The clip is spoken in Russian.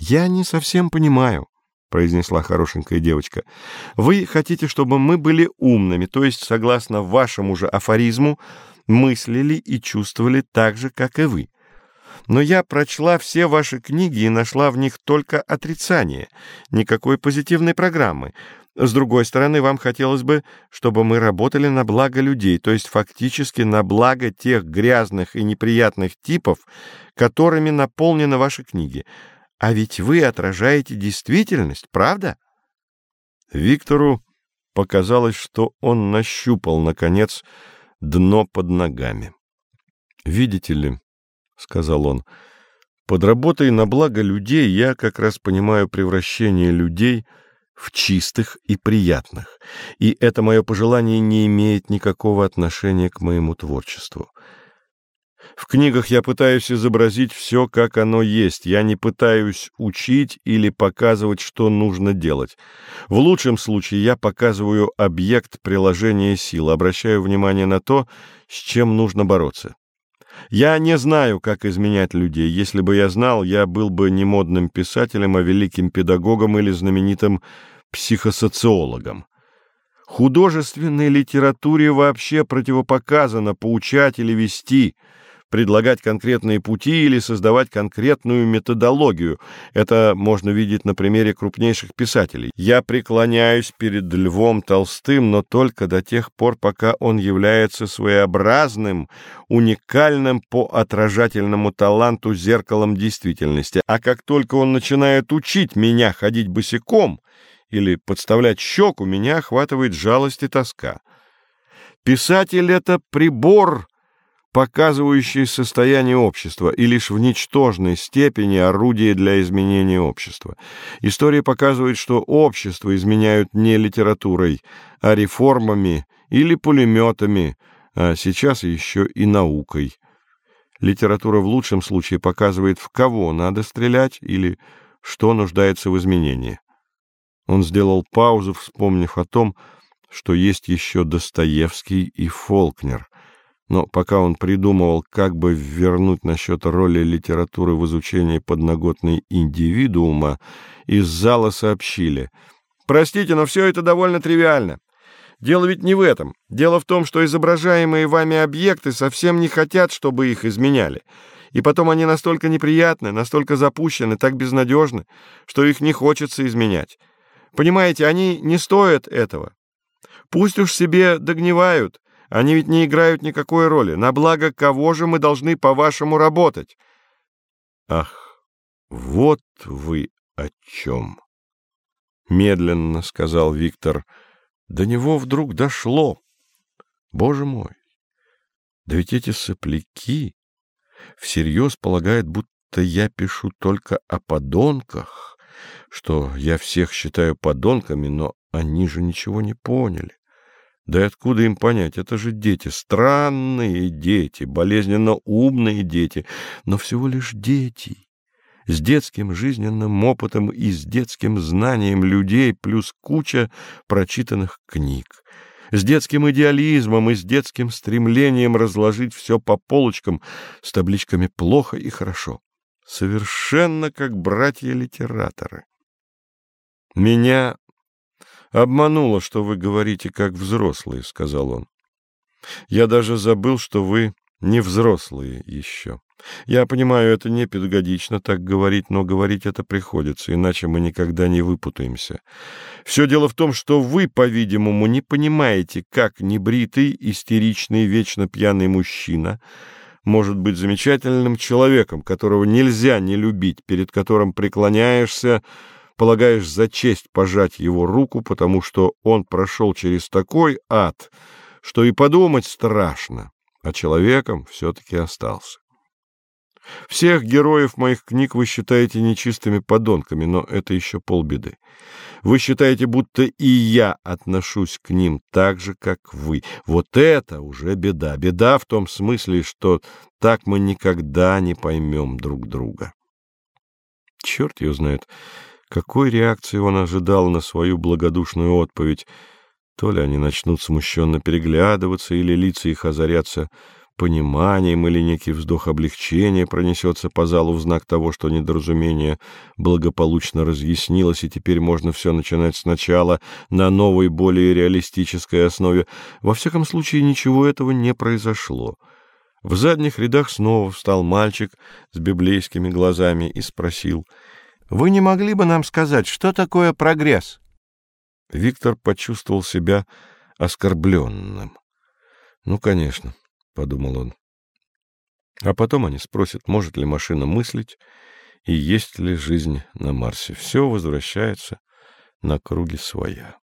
Я не совсем понимаю, произнесла хорошенькая девочка. Вы хотите, чтобы мы были умными, то есть, согласно вашему же афоризму, мыслили и чувствовали так же, как и вы. Но я прочла все ваши книги и нашла в них только отрицание, никакой позитивной программы. С другой стороны, вам хотелось бы, чтобы мы работали на благо людей, то есть фактически на благо тех грязных и неприятных типов, которыми наполнены ваши книги. А ведь вы отражаете действительность, правда? Виктору показалось, что он нащупал, наконец, дно под ногами. «Видите ли», — сказал он, — «под работой на благо людей я как раз понимаю превращение людей в чистых и приятных, и это мое пожелание не имеет никакого отношения к моему творчеству». В книгах я пытаюсь изобразить все, как оно есть. Я не пытаюсь учить или показывать, что нужно делать. В лучшем случае я показываю объект приложения сил, обращаю внимание на то, с чем нужно бороться. Я не знаю, как изменять людей. Если бы я знал, я был бы не модным писателем, а великим педагогом или знаменитым психосоциологом. Художественной литературе вообще противопоказано поучать или вести – предлагать конкретные пути или создавать конкретную методологию. Это можно видеть на примере крупнейших писателей. Я преклоняюсь перед Львом Толстым, но только до тех пор, пока он является своеобразным, уникальным по отражательному таланту зеркалом действительности. А как только он начинает учить меня ходить босиком или подставлять щеку, меня охватывает жалость и тоска. Писатель — это прибор, показывающий состояние общества и лишь в ничтожной степени орудие для изменения общества. История показывает, что общество изменяют не литературой, а реформами или пулеметами, а сейчас еще и наукой. Литература в лучшем случае показывает, в кого надо стрелять или что нуждается в изменении. Он сделал паузу, вспомнив о том, что есть еще Достоевский и Фолкнер, но пока он придумывал, как бы вернуть насчет роли литературы в изучении подноготной индивидуума, из зала сообщили. «Простите, но все это довольно тривиально. Дело ведь не в этом. Дело в том, что изображаемые вами объекты совсем не хотят, чтобы их изменяли. И потом они настолько неприятны, настолько запущены, так безнадежны, что их не хочется изменять. Понимаете, они не стоят этого. Пусть уж себе догнивают». Они ведь не играют никакой роли. На благо кого же мы должны, по-вашему, работать? Ах, вот вы о чем! Медленно сказал Виктор. До него вдруг дошло. Боже мой! Да ведь эти сопляки всерьез полагают, будто я пишу только о подонках, что я всех считаю подонками, но они же ничего не поняли. Да и откуда им понять? Это же дети, странные дети, болезненно умные дети, но всего лишь дети. С детским жизненным опытом и с детским знанием людей плюс куча прочитанных книг. С детским идеализмом и с детским стремлением разложить все по полочкам с табличками «плохо» и «хорошо». Совершенно как братья-литераторы. Меня обманула, что вы говорите как взрослые, — сказал он. Я даже забыл, что вы не взрослые еще. Я понимаю, это не педагогично так говорить, но говорить это приходится, иначе мы никогда не выпутаемся. Все дело в том, что вы, по-видимому, не понимаете, как небритый, истеричный, вечно пьяный мужчина может быть замечательным человеком, которого нельзя не любить, перед которым преклоняешься, полагаешь за честь пожать его руку, потому что он прошел через такой ад, что и подумать страшно, а человеком все-таки остался. Всех героев моих книг вы считаете нечистыми подонками, но это еще полбеды. Вы считаете, будто и я отношусь к ним так же, как вы. Вот это уже беда. Беда в том смысле, что так мы никогда не поймем друг друга. Черт ее знает. Какой реакции он ожидал на свою благодушную отповедь? То ли они начнут смущенно переглядываться, или лица их озарятся пониманием или некий вздох облегчения пронесется по залу в знак того, что недоразумение благополучно разъяснилось, и теперь можно все начинать сначала на новой, более реалистической основе. Во всяком случае, ничего этого не произошло. В задних рядах снова встал мальчик с библейскими глазами и спросил, «Вы не могли бы нам сказать, что такое прогресс?» Виктор почувствовал себя оскорбленным. «Ну, конечно», — подумал он. А потом они спросят, может ли машина мыслить и есть ли жизнь на Марсе. Все возвращается на круги своя.